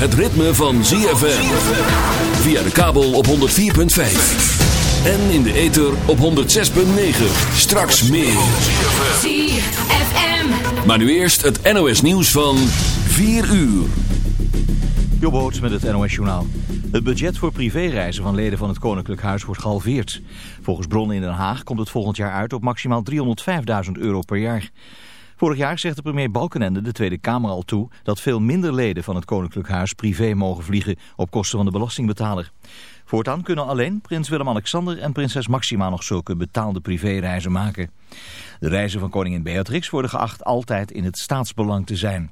het ritme van ZFM. Via de kabel op 104.5. En in de ether op 106.9. Straks meer. ZFM. Maar nu eerst het NOS nieuws van 4 uur. Jobboot met het NOS Journaal. Het budget voor privéreizen van leden van het Koninklijk Huis wordt gehalveerd. Volgens bronnen in Den Haag komt het volgend jaar uit op maximaal 305.000 euro per jaar. Vorig jaar zegt de premier Balkenende de Tweede Kamer al toe... dat veel minder leden van het Koninklijk Huis privé mogen vliegen... op kosten van de belastingbetaler. Voortaan kunnen alleen prins Willem-Alexander en prinses Maxima... nog zulke betaalde privéreizen maken. De reizen van koningin Beatrix worden geacht altijd in het staatsbelang te zijn.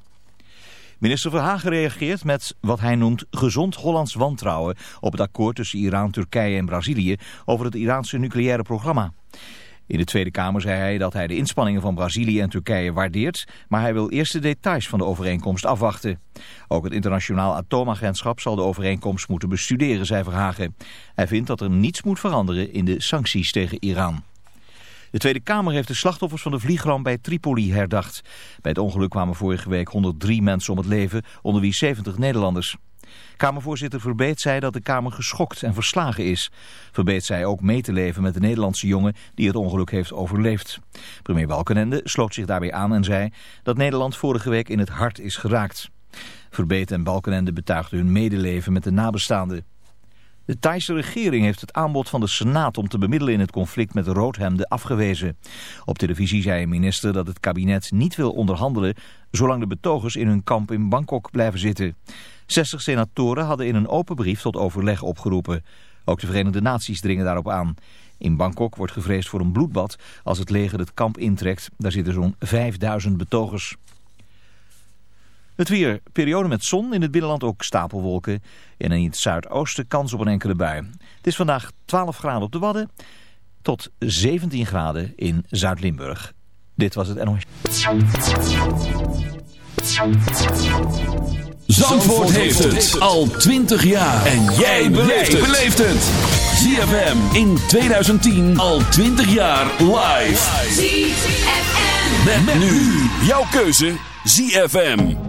Minister Verhagen reageert met wat hij noemt gezond Hollands wantrouwen op het akkoord tussen Iran, Turkije en Brazilië over het Iraanse nucleaire programma. In de Tweede Kamer zei hij dat hij de inspanningen van Brazilië en Turkije waardeert, maar hij wil eerst de details van de overeenkomst afwachten. Ook het internationaal atoomagentschap zal de overeenkomst moeten bestuderen, zei Verhagen. Hij vindt dat er niets moet veranderen in de sancties tegen Iran. De Tweede Kamer heeft de slachtoffers van de vliegramp bij Tripoli herdacht. Bij het ongeluk kwamen vorige week 103 mensen om het leven, onder wie 70 Nederlanders. Kamervoorzitter Verbeet zei dat de Kamer geschokt en verslagen is. Verbeet zei ook mee te leven met de Nederlandse jongen die het ongeluk heeft overleefd. Premier Balkenende sloot zich daarbij aan en zei dat Nederland vorige week in het hart is geraakt. Verbeet en Balkenende betuigden hun medeleven met de nabestaanden. De Thaise regering heeft het aanbod van de Senaat om te bemiddelen in het conflict met de roodhemden afgewezen. Op televisie zei een minister dat het kabinet niet wil onderhandelen zolang de betogers in hun kamp in Bangkok blijven zitten. 60 senatoren hadden in een open brief tot overleg opgeroepen. Ook de Verenigde Naties dringen daarop aan. In Bangkok wordt gevreesd voor een bloedbad als het leger het kamp intrekt. Daar zitten zo'n 5000 betogers. Het weer. Periode met zon. In het binnenland ook stapelwolken. En in het zuidoosten kans op een enkele bui. Het is vandaag 12 graden op de Wadden. Tot 17 graden in Zuid-Limburg. Dit was het NOS. Zandvoort heeft het al 20 jaar. En jij beleeft het. ZFM in 2010 al 20 jaar live. ZFM. Met, met nu jouw keuze ZFM.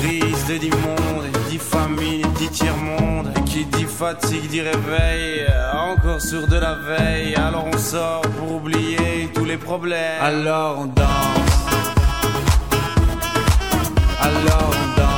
crise te dit monde Et dit famine dit tiers-monde Et qui dit fatigue dit réveil. Encore sur de la veille. Alors on sort pour oublier tous les problèmes. Alors on danse. Alors on danse.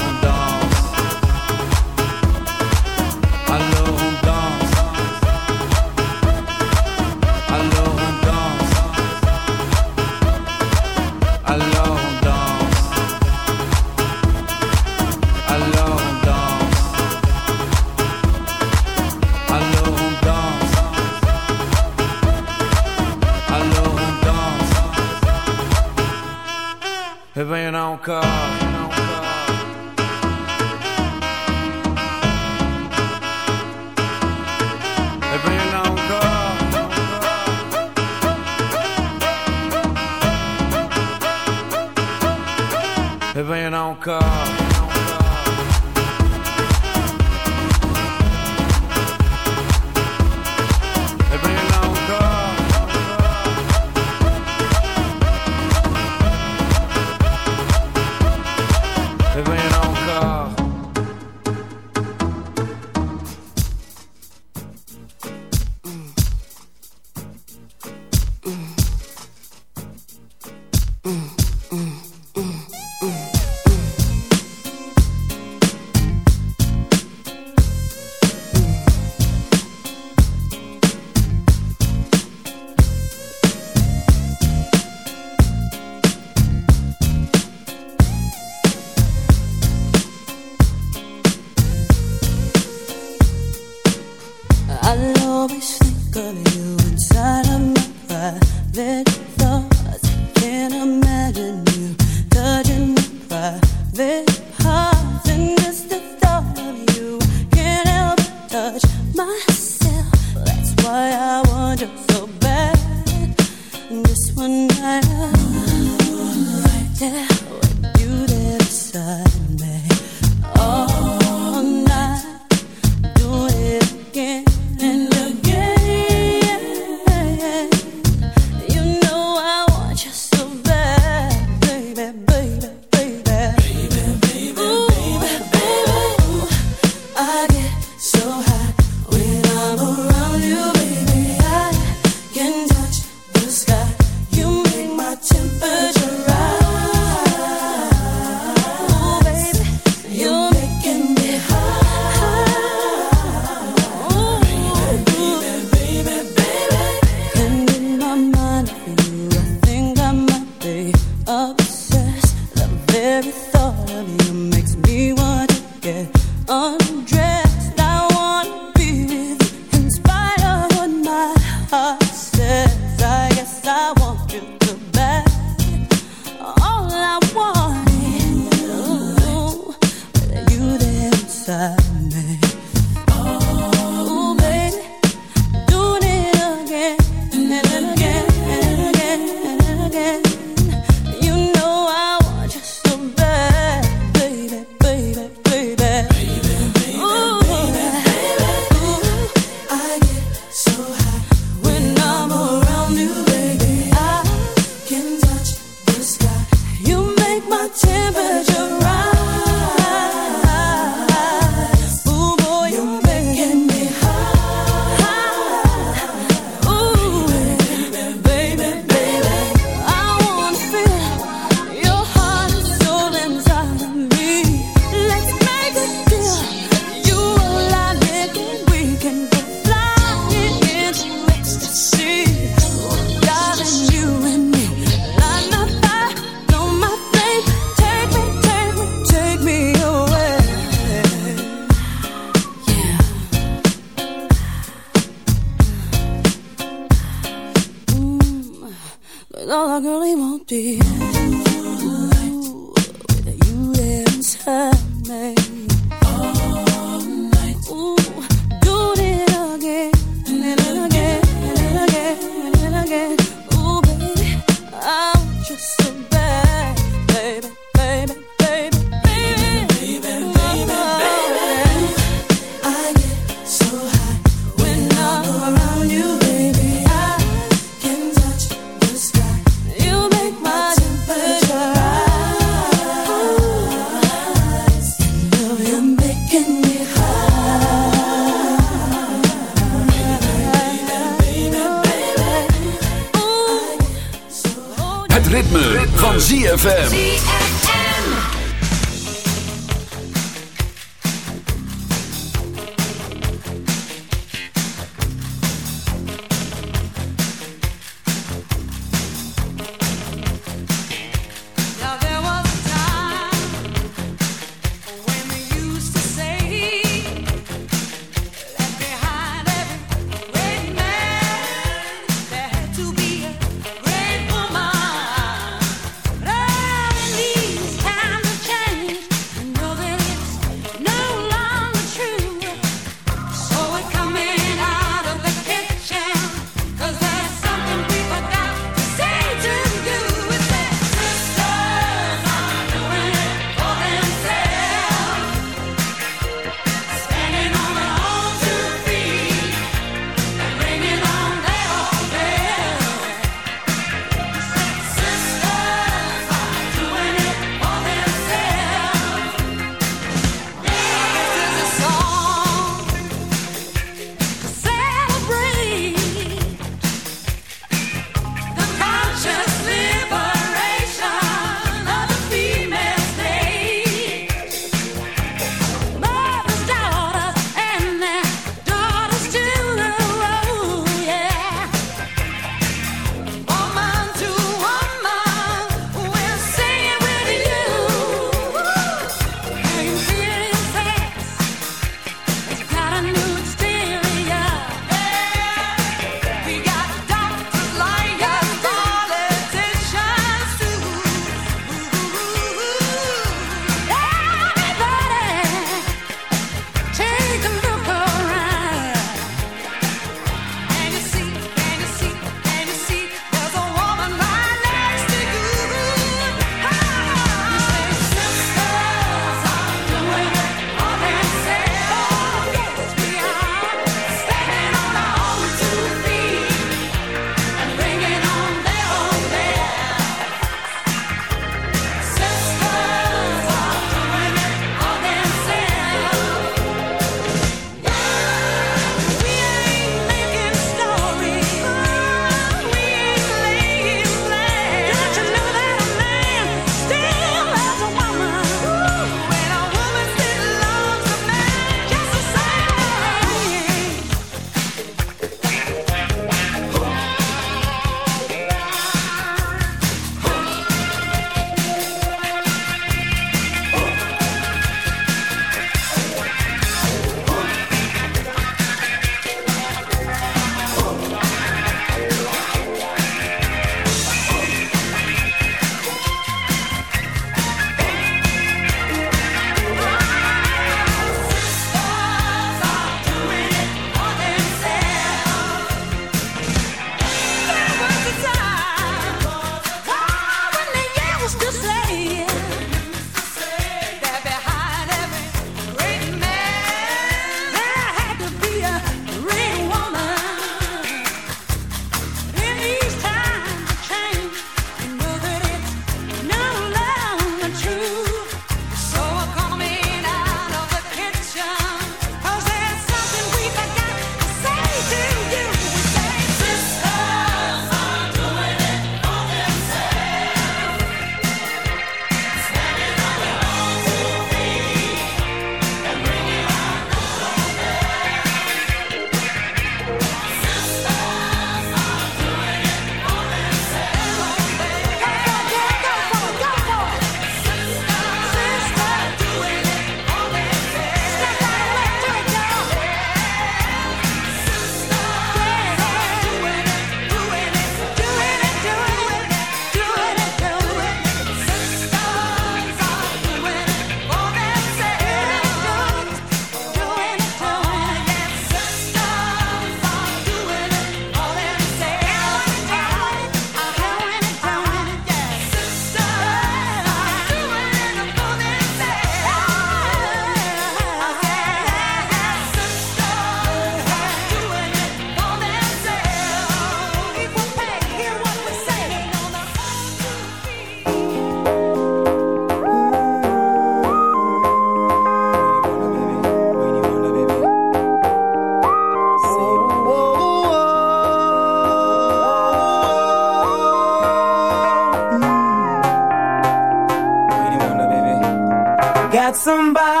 somebody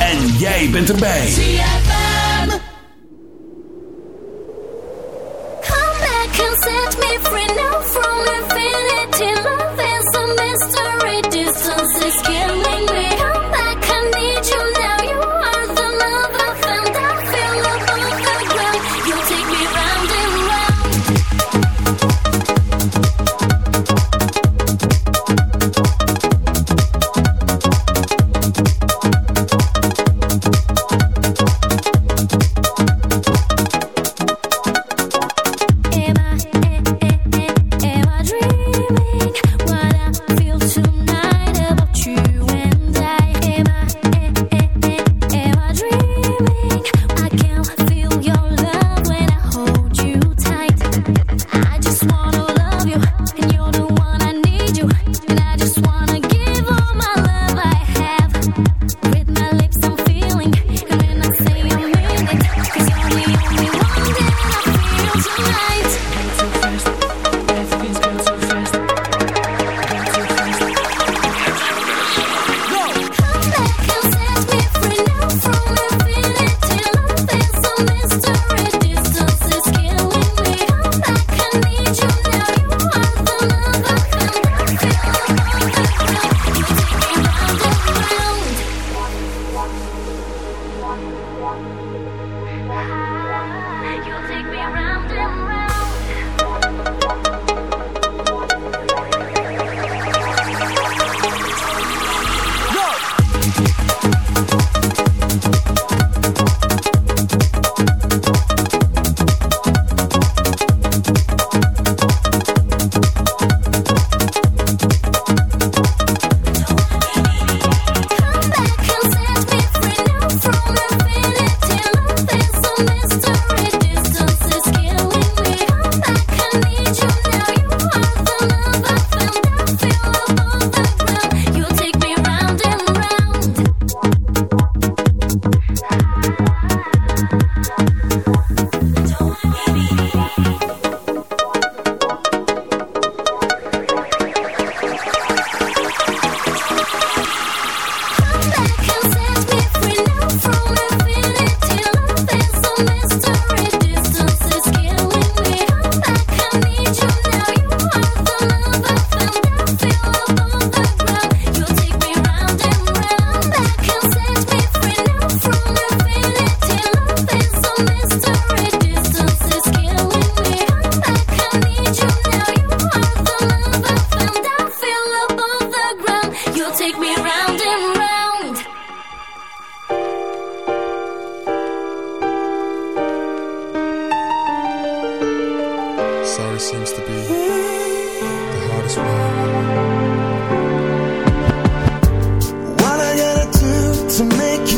En jij bent erbij. to make you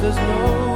there's no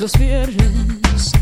los viernes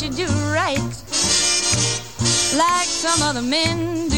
don't you do right like some other men do?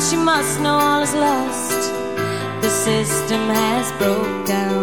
She must know all is lost. The system has broke down.